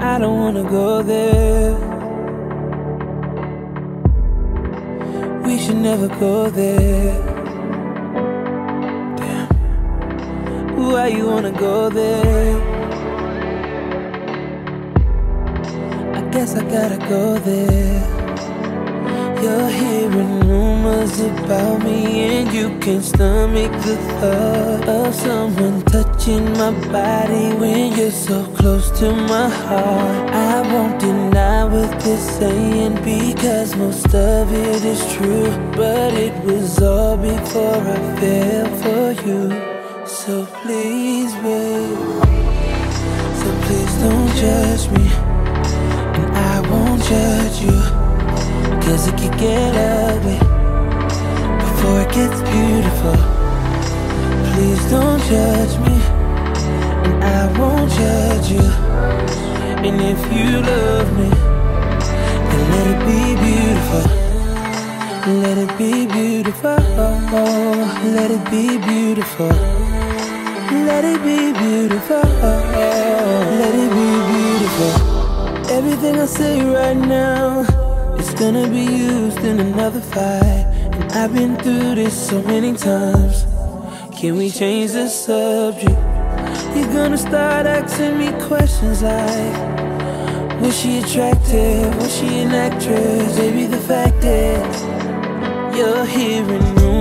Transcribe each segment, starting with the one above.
I don't wanna go there. We should never go there. Damn. Why you wanna go there? I guess I gotta go there. You're hearing rumors about me, and you can't stomach the thought of someone touching my body when you're so close to my heart. I won't deny what they're saying because most of it is true, but it was all before I fell for you. So please, wait so please don't judge me, and I won't judge you. Cause it could get ugly before it gets beautiful. Please don't judge me, and I won't judge you. And if you love me, then let it be beautiful. Let it be beautiful. Let it be beautiful. Let it be beautiful. Let it be beautiful. Everything I say right now gonna be used in another fight. And I've been through this so many times. Can we change the subject? You're gonna start asking me questions like Was she attractive? Was she an actress? Baby, the fact is You're hearing rumors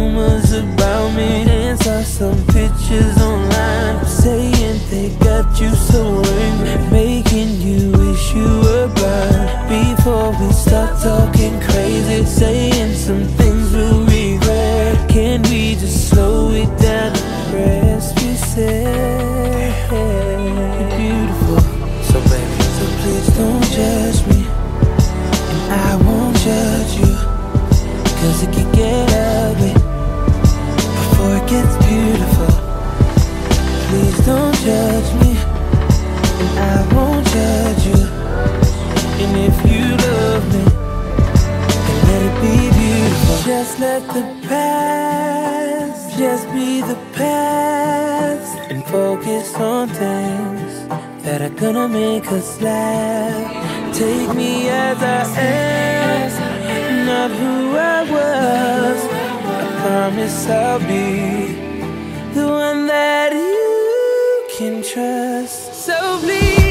judge me And I won't judge you. Cause it can get ugly Before it gets beautiful. Please don't judge me And I won't judge you. And if you love me Then let it be beautiful. Just let the past Just be the past And focus on things That are gonna make us laugh Take me as I am Not who I was. I promise I'll be The one that you can trust. So please